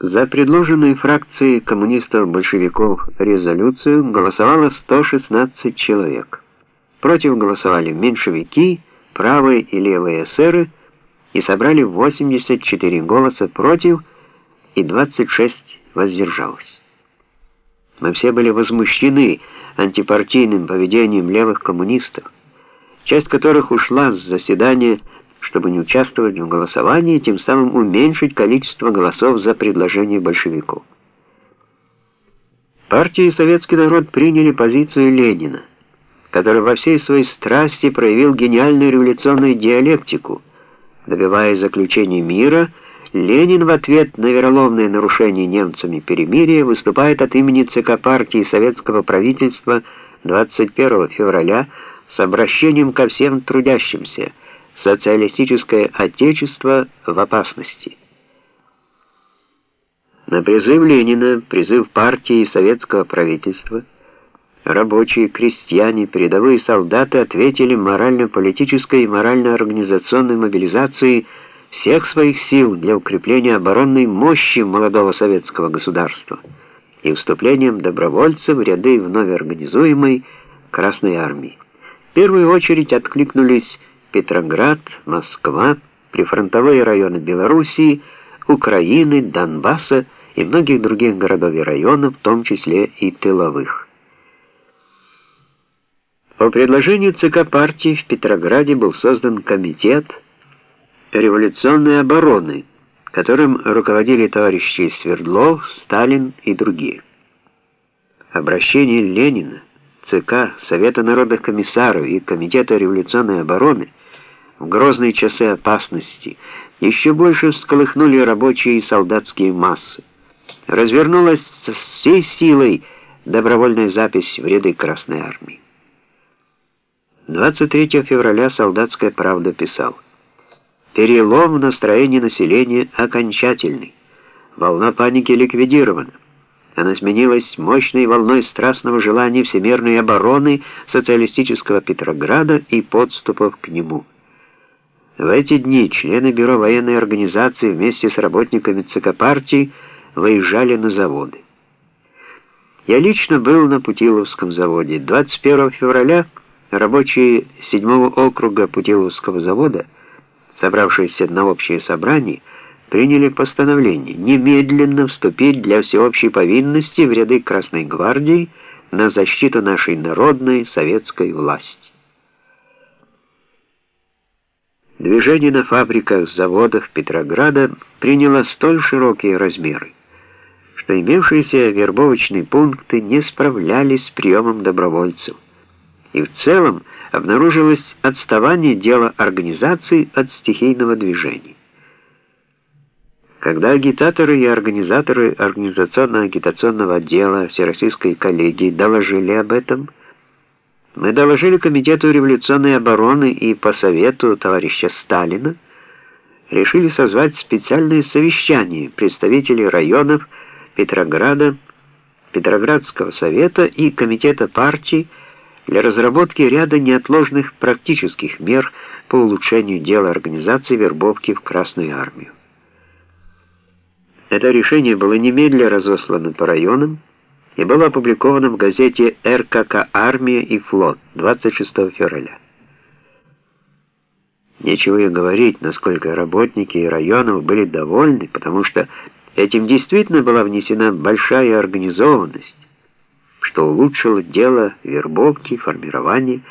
За предложенную фракцией коммунистов-большевиков резолюцию голосовало 116 человек. Против голосовали меньшевики, правые и левые эсеры и собрали 84 голоса против и 26 воздержалось. Мы все были возмущены антипартийным поведением левых коммунистов, часть которых ушла с заседания чтобы не участвовать в голосовании тем самым уменьшить количество голосов за предложение большевиков. Партия и советский народ приняли позицию Ленина, который во всей своей страсти проявил гениальную революционную диалектику. Добиваясь заключения мира, Ленин в ответ на вероломное нарушение немцами перемирия выступает от имени ЦК партии советского правительства 21 февраля с обращением ко всем трудящимся – социалистическое отечество в опасности. На призыв Ленина, призыв партии и советского правительства, рабочие, крестьяне, передовые солдаты ответили морально-политической и морально-организационной мобилизацией всех своих сил для укрепления оборонной мощи молодого советского государства и вступлением добровольцев в ряды вновь организуемой Красной армии. В первую очередь откликнулись Петроград, Москва, прифронтовые районы Белоруссии, Украины, Донбасса и многих других городов и районов, в том числе и тыловых. По предложению ЦК партии в Петрограде был создан комитет революционной обороны, которым руководили товарищи Свердлов, Сталин и другие. Обращение Ленина, ЦК, Совета народных комиссаров и Комитета революционной обороны – в грозные часы опасности еще больше всколыхнули рабочие и солдатские массы. Развернулась со всей силой добровольная запись в ряды Красной Армии. 23 февраля «Солдатская правда» писал «Перелом в настроении населения окончательный. Волна паники ликвидирована. Она сменилась мощной волной страстного желания всемирной обороны социалистического Петрограда и подступов к нему». В эти дни члены Бюро военной организации вместе с работниками ЦК партии выезжали на заводы. Я лично был на Путиловском заводе. 21 февраля рабочие 7 округа Путиловского завода, собравшиеся на общее собрание, приняли постановление немедленно вступить для всеобщей повинности в ряды Красной гвардии на защиту нашей народной советской власти. Движение на фабриках, заводах Петрограда приняло столь широкие размеры, что имевшиеся вербовочные пункты не справлялись с приемом добровольцев. И в целом обнаружилось отставание дела организации от стихийного движения. Когда агитаторы и организаторы организационно-агитационного отдела Всероссийской коллегии доложили об этом, мы доложили Комитету революционной обороны и по совету товарища Сталина решили созвать специальное совещание представителей районов Петрограда, Петроградского совета и Комитета партии для разработки ряда неотложных практических мер по улучшению дела организации вербовки в Красную армию. Это решение было немедленно разослано по районам, и было опубликовано в газете РКК «Армия и флот» 26 февраля. Нечего и говорить, насколько работники районов были довольны, потому что этим действительно была внесена большая организованность, что улучшило дело вербовки, формирования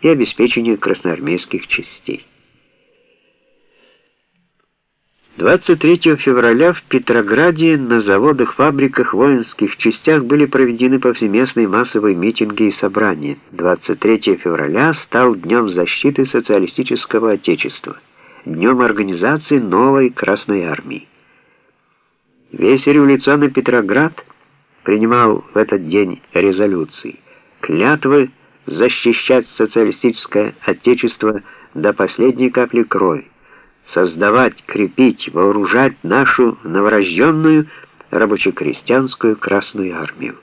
и обеспечения красноармейских частей. 23 февраля в Петрограде на заводах, фабриках, воинских частях были проведены повсеместные массовые митинги и собрания. 23 февраля стал Днем защиты социалистического отечества, днем организации новой Красной армии. Весь революционный Петроград принимал в этот день резолюции, клятвы защищать социалистическое отечество до последней капли крови создавать, крепить, вооружать нашу новорожденную рабоче-крестьянскую Красную Армию.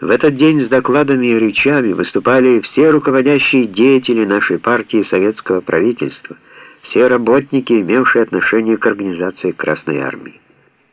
В этот день с докладами и речами выступали все руководящие деятели нашей партии советского правительства, все работники, имевшие отношение к организации Красной Армии.